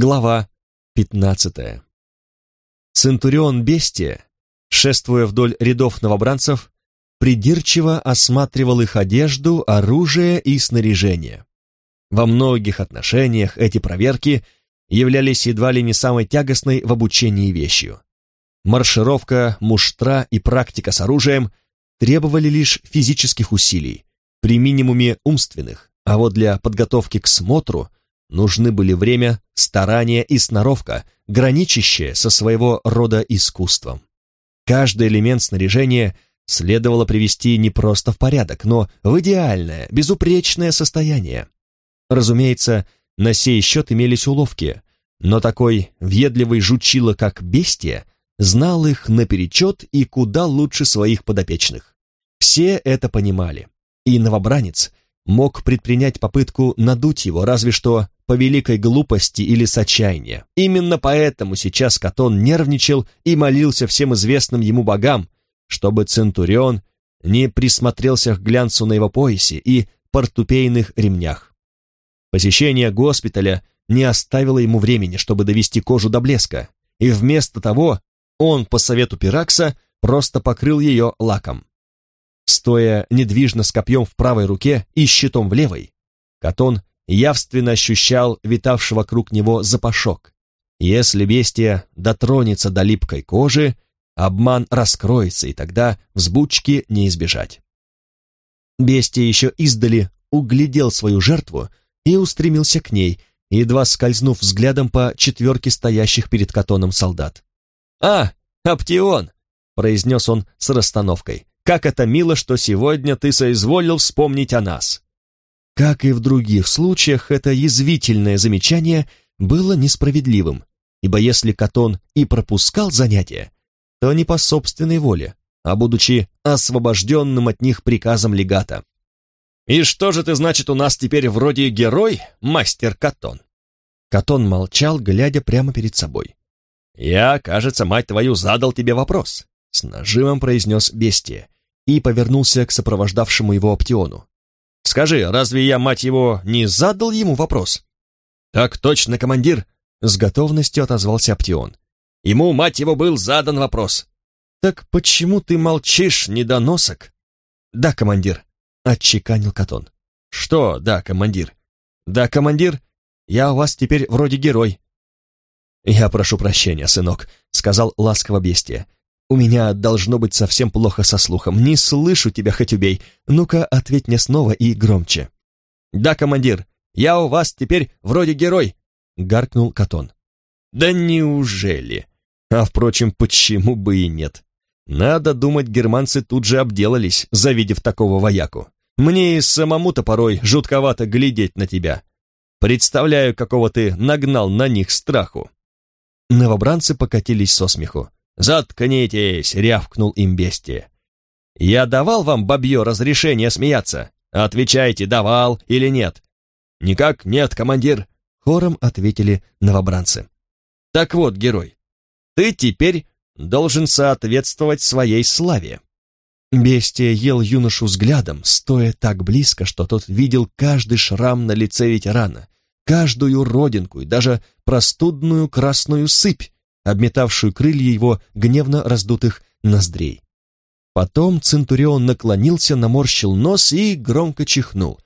Глава 15. Центурион Бестия, шествуя вдоль рядов новобранцев, придирчиво осматривал их одежду, оружие и снаряжение. Во многих отношениях эти проверки являлись едва ли не самой тягостной в обучении вещью. Маршировка, муштра и практика с оружием требовали лишь физических усилий, при минимуме умственных, а вот для подготовки к смотру нужны были время, старание и сноровка, граничащие со своего рода искусством. Каждый элемент снаряжения следовало привести не просто в порядок, но в идеальное, безупречное состояние. Разумеется, на сей счет имелись уловки, но такой въедливый жучило, как бестия, знал их наперечет и куда лучше своих подопечных. Все это понимали, и новобранец мог предпринять попытку надуть его, разве что по великой глупости или с отчаяния. Именно поэтому сейчас Катон нервничал и молился всем известным ему богам, чтобы Центурион не присмотрелся к глянцу на его поясе и портупейных ремнях. Посещение госпиталя не оставило ему времени, чтобы довести кожу до блеска, и вместо того он, по совету Пиракса, просто покрыл ее лаком. Стоя недвижно с копьем в правой руке и щитом в левой, Катон явственно ощущал витавший вокруг него запашок. Если бестия дотронется до липкой кожи, обман раскроется, и тогда взбучки не избежать. Бестия еще издали углядел свою жертву и устремился к ней, едва скользнув взглядом по четверке стоящих перед Катоном солдат. «А, Аптион!» — произнес он с расстановкой. «Как это мило, что сегодня ты соизволил вспомнить о нас!» Как и в других случаях, это язвительное замечание было несправедливым, ибо если Катон и пропускал занятия, то не по собственной воле, а будучи освобожденным от них приказом легата. «И что же ты, значит, у нас теперь вроде герой, мастер Катон?» Катон молчал, глядя прямо перед собой. «Я, кажется, мать твою, задал тебе вопрос», — с нажимом произнес бестия и повернулся к сопровождавшему его Оптиону. «Скажи, разве я, мать его, не задал ему вопрос?» «Так точно, командир», — с готовностью отозвался Оптион. «Ему, мать его, был задан вопрос». «Так почему ты молчишь, недоносок?» «Да, командир», — отчеканил Катон. «Что, да, командир?» «Да, командир, я у вас теперь вроде герой». «Я прошу прощения, сынок», — сказал ласково бестия. «У меня должно быть совсем плохо со слухом. Не слышу тебя, хоть убей. Ну-ка, ответь мне снова и громче». «Да, командир, я у вас теперь вроде герой», — гаркнул Катон. «Да неужели? А, впрочем, почему бы и нет? Надо думать, германцы тут же обделались, завидев такого вояку. Мне и самому-то порой жутковато глядеть на тебя. Представляю, какого ты нагнал на них страху». Новобранцы покатились со смеху. «Заткнитесь!» — рявкнул им бестия. «Я давал вам, бабье, разрешение смеяться? Отвечайте, давал или нет?» «Никак нет, командир!» — хором ответили новобранцы. «Так вот, герой, ты теперь должен соответствовать своей славе». Бестия ел юношу взглядом, стоя так близко, что тот видел каждый шрам на лице ветерана, каждую родинку и даже простудную красную сыпь, обметавшую крылья его гневно раздутых ноздрей. Потом Центурион наклонился, наморщил нос и громко чихнул.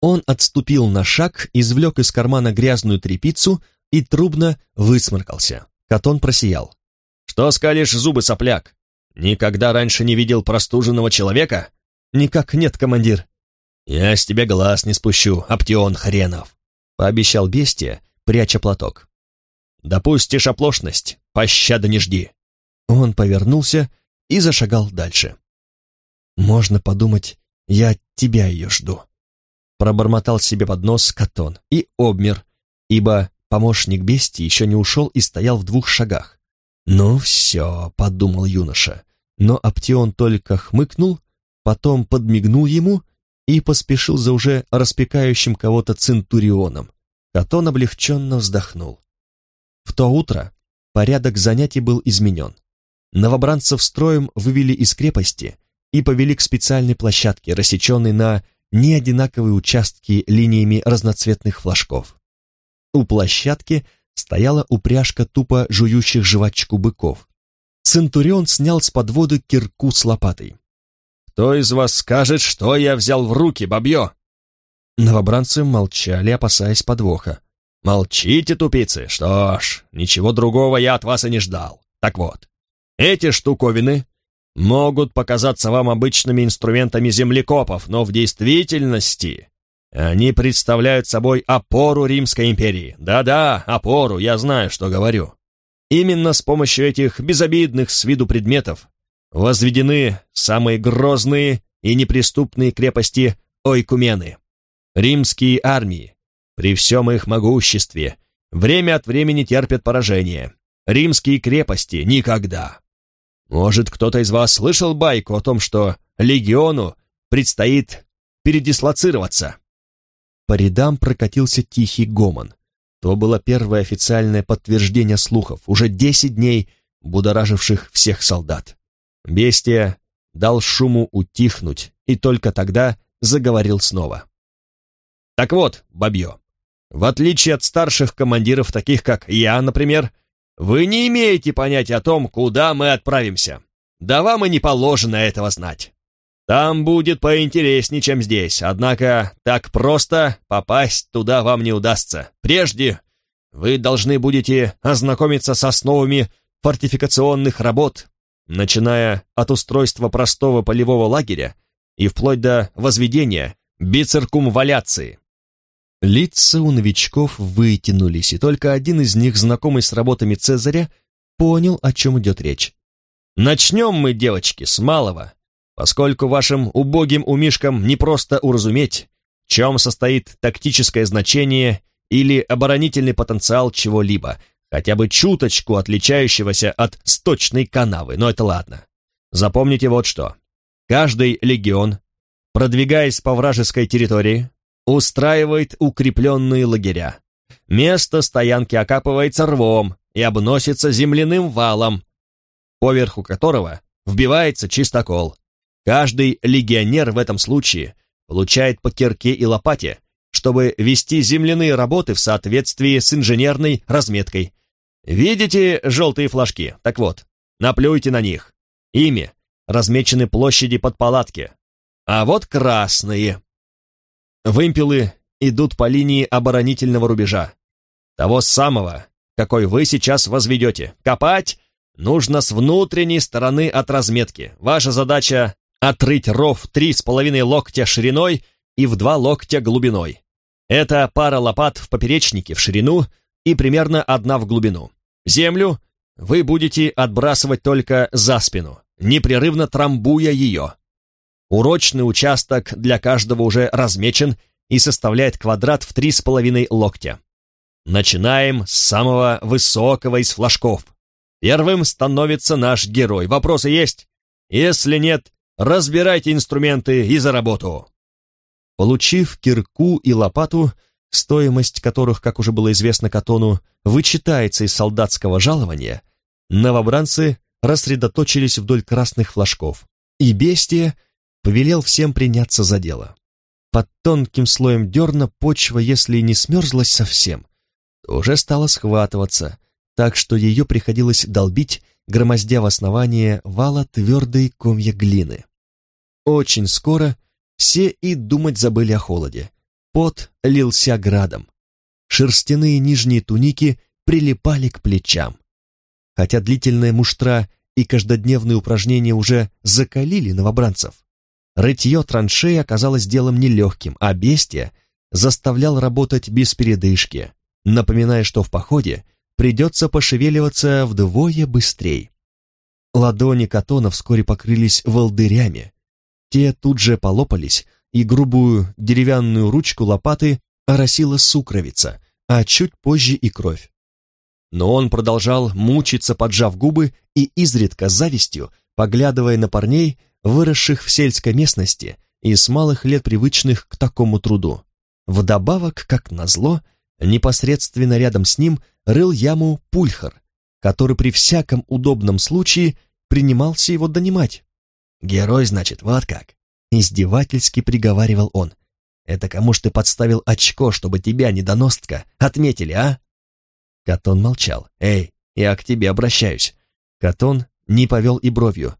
Он отступил на шаг, извлек из кармана грязную тряпицу и трубно высморкался. Катон просиял. «Что скалишь зубы, сопляк? Никогда раньше не видел простуженного человека?» «Никак нет, командир». «Я с тебя глаз не спущу, Аптион хренов», — пообещал бестия, пряча платок. «Допустишь оплошность, пощады не жди». Он повернулся и зашагал дальше. «Можно подумать, я от тебя ее жду», — пробормотал себе под нос Катон и обмер, ибо помощник бестии еще не ушел и стоял в двух шагах. «Ну все», — подумал юноша, но Аптион только хмыкнул, потом подмигнул ему и поспешил за уже распекающим кого-то центурионом. Катон облегченно вздохнул. В то утро порядок занятий был изменен. Новобранцев строем вывели из крепости и повели к специальной площадке, рассеченной на неодинаковые участки линиями разноцветных флажков. У площадки стояла упряжка тупо жующих жвачку быков. Центурион снял с подводы кирку с лопатой. «Кто из вас скажет, что я взял в руки, бабье?» Новобранцы молчали, опасаясь подвоха. «Молчите, тупицы! Что ж, ничего другого я от вас и не ждал. Так вот, эти штуковины могут показаться вам обычными инструментами землекопов, но в действительности они представляют собой опору Римской империи. Да-да, опору, я знаю, что говорю. Именно с помощью этих безобидных с виду предметов возведены самые грозные и неприступные крепости Ойкумены. Римские армии, при всем их могуществе, время от времени терпят поражение. Римские крепости никогда. Может, кто-то из вас слышал байку о том, что легиону предстоит передислоцироваться? По рядам прокатился тихий гомон. То было первое официальное подтверждение слухов, уже десять дней будораживших всех солдат. Бестия дал шуму утихнуть и только тогда заговорил снова. «Так вот, бабье, в отличие от старших командиров, таких как я, например, вы не имеете понятия о том, куда мы отправимся. Да вам и не положено этого знать. Там будет поинтереснее, чем здесь, однако так просто попасть туда вам не удастся. Прежде вы должны будете ознакомиться с основами фортификационных работ, начиная от устройства простого полевого лагеря и вплоть до возведения бициркумваляции. Лица у новичков вытянулись, и только один из них, знакомый с работами Цезаря, понял, о чем идет речь. «Начнем мы, девочки, с малого, поскольку вашим убогим умишкам не просто уразуметь, в чем состоит тактическое значение или оборонительный потенциал чего-либо, хотя бы чуточку отличающегося от сточной канавы, но это ладно. Запомните вот что. Каждый легион, продвигаясь по вражеской территории, устраивает укрепленные лагеря. Место стоянки окапывается рвом и обносится земляным валом, поверху которого вбивается чистокол. Каждый легионер в этом случае получает по кирке и лопате, чтобы вести земляные работы в соответствии с инженерной разметкой. Видите желтые флажки? Так вот, наплюйте на них. Ими размечены площади под палатки. А вот красные. Вымпелы идут по линии оборонительного рубежа. Того самого, какой вы сейчас возведете. Копать нужно с внутренней стороны от разметки. Ваша задача — отрыть ров три с половиной локтя шириной и в два локтя глубиной. Это пара лопат в поперечнике в ширину и примерно одна в глубину. Землю вы будете отбрасывать только за спину, непрерывно трамбуя ее. Урочный участок для каждого уже размечен и составляет квадрат в три с половиной локтя. Начинаем с самого высокого из флажков. Первым становится наш герой. Вопросы есть? Если нет, разбирайте инструменты и за работу. Получив кирку и лопату, стоимость которых, как уже было известно Катону, вычитается из солдатского жалования, новобранцы рассредоточились вдоль красных флажков, и бестия повелел всем приняться за дело. Под тонким слоем дерна почва, если и не смерзлась совсем, уже стала схватываться, так что ее приходилось долбить, громоздя в основание вала твердые комья глины. Очень скоро все и думать забыли о холоде. Пот лился градом. Шерстяные нижние туники прилипали к плечам. Хотя длительная муштра и каждодневные упражнения уже закалили новобранцев, Рытье траншеи оказалось делом нелегким, а бестия заставлял работать без передышки, напоминая, что в походе придется пошевеливаться вдвое быстрее. Ладони Катона вскоре покрылись волдырями. Те тут же полопались, и грубую деревянную ручку лопаты оросила сукровица, а чуть позже и кровь. Но он продолжал мучиться, поджав губы и изредка завистью, поглядывая на парней, выросших в сельской местности и с малых лет привычных к такому труду. Вдобавок, как назло, непосредственно рядом с ним рыл яму пульхар, который при всяком удобном случае принимался его донимать. «Герой, значит, вот как!» Издевательски приговаривал он. «Это кому ж ты подставил очко, чтобы тебя, недоностка, отметили, а?» Катон молчал. «Эй, я к тебе обращаюсь». Катон не повел и бровью.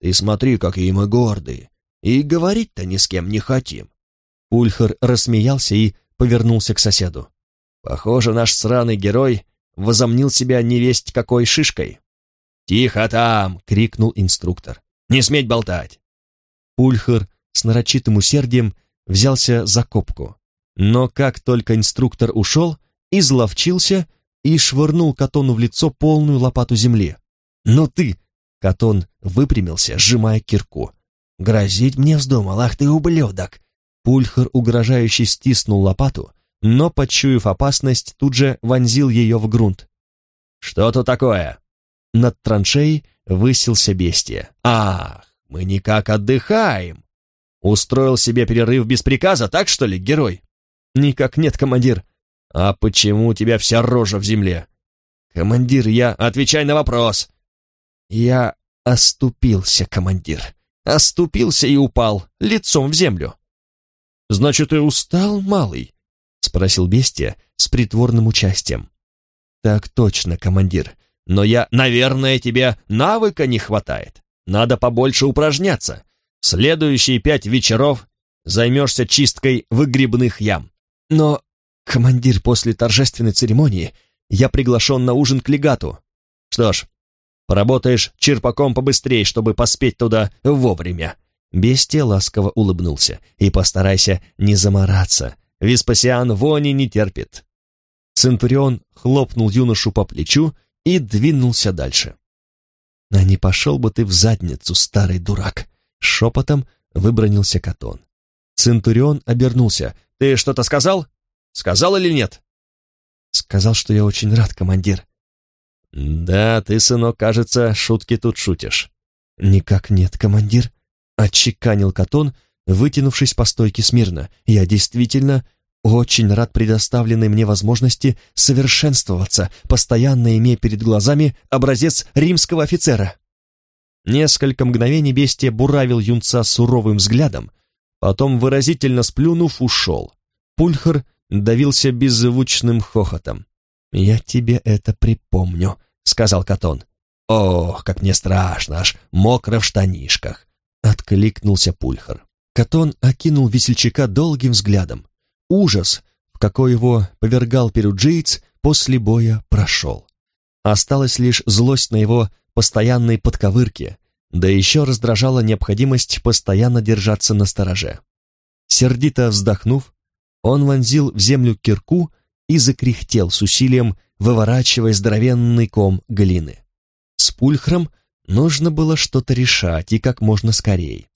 «Ты смотри, какие мы гордые. И говорить-то ни с кем не хотим». Ульхар рассмеялся и повернулся к соседу. «Похоже, наш сраный герой возомнил себя невесть какой шишкой». «Тихо там!» — крикнул инструктор. «Не сметь болтать!» Ульхар с нарочитым усердием взялся за копку. Но как только инструктор ушел, изловчился и швырнул Катону в лицо полную лопату земли. «Ну ты!» — Катон выпрямился, сжимая кирку. «Грозить мне вздумал, ах ты ублюдок!» Пульхар угрожающе стиснул лопату, но, почуяв опасность, тут же вонзил ее в грунт. «Что тут такое?» Над траншеей высился бестия. «Ах, мы никак отдыхаем!» «Устроил себе перерыв без приказа, так что ли, герой?» «Никак нет, командир». «А почему у тебя вся рожа в земле?» «Командир, я...» «Отвечай на вопрос!» «Я оступился, командир. Оступился и упал, лицом в землю». «Значит, ты устал, малый?» — спросил бестия с притворным участием. «Так точно, командир. Но я, наверное, тебе навыка не хватает. Надо побольше упражняться. Следующие пять вечеров займешься чисткой выгребных ям. Но, командир, после торжественной церемонии я приглашен на ужин к легату. Что ж, поработаешь черпаком побыстрее, чтобы поспеть туда вовремя. Бестия ласково улыбнулся. И постарайся не замораться. Веспасиан вони не терпит. Центурион хлопнул юношу по плечу и двинулся дальше. «А не пошел бы ты в задницу, старый дурак!» Шепотом выбронился Катон. Центурион обернулся. «Ты что-то сказал? Сказал или нет?» «Сказал, что я очень рад, командир». «Да, ты, сынок, кажется, шутки тут шутишь». «Никак нет, командир», — отчеканил Катон, вытянувшись по стойке смирно. «Я действительно очень рад предоставленной мне возможности совершенствоваться, постоянно имея перед глазами образец римского офицера». Несколько мгновений бестия буравил юнца суровым взглядом, потом, выразительно сплюнув, ушел. Пульхар давился беззвучным хохотом. «Я тебе это припомню», — сказал Катон. «Ох, как мне страшно, аж мокро в штанишках», — откликнулся Пульхар. Катон окинул весельчака долгим взглядом. Ужас, в какой его повергал перуджиец, после боя прошел. Осталась лишь злость на его постоянной подковырке, да еще раздражала необходимость постоянно держаться на стороже. Сердито вздохнув, он вонзил в землю кирку и закряхтел с усилием, выворачивая здоровенный ком глины. С пульхром нужно было что-то решать и как можно скорее.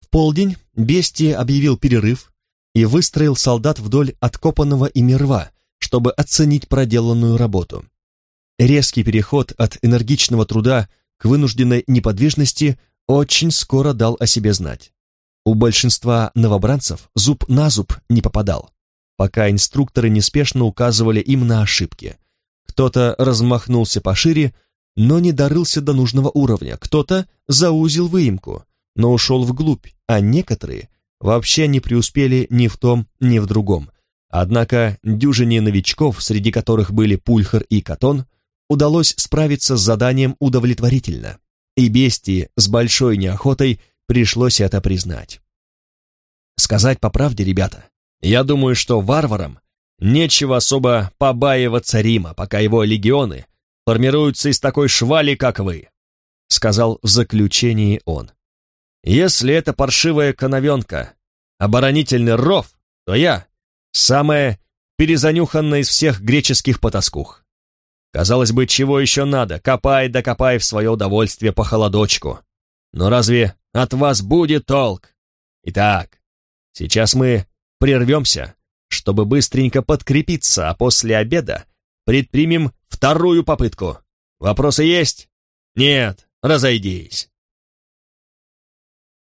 В полдень бестия объявил перерыв и выстроил солдат вдоль откопанного ими рва, чтобы оценить проделанную работу. Резкий переход от энергичного труда к вынужденной неподвижности очень скоро дал о себе знать. У большинства новобранцев зуб на зуб не попадал, пока инструкторы неспешно указывали им на ошибки. Кто-то размахнулся пошире, но не дорылся до нужного уровня, кто-то заузил выемку, но ушел вглубь, а некоторые вообще не преуспели ни в том, ни в другом. Однако дюжине новичков, среди которых были Пульхар и Катон, удалось справиться с заданием удовлетворительно, и бестии с большой неохотой пришлось это признать. Сказать по правде, ребята, я думаю, что варварам нечего особо побаиваться Рима, пока его легионы формируются из такой швали, как вы, сказал в заключении он. Если это паршивая коновенка, оборонительный ров, то я самая перезанюханная из всех греческих потаскух. Казалось бы, чего еще надо? Копай да копай в свое удовольствие по холодочку. Но разве от вас будет толк? Итак, сейчас мы прервемся, чтобы быстренько подкрепиться, а после обеда предпримем вторую попытку. Вопросы есть? Нет, разойдись.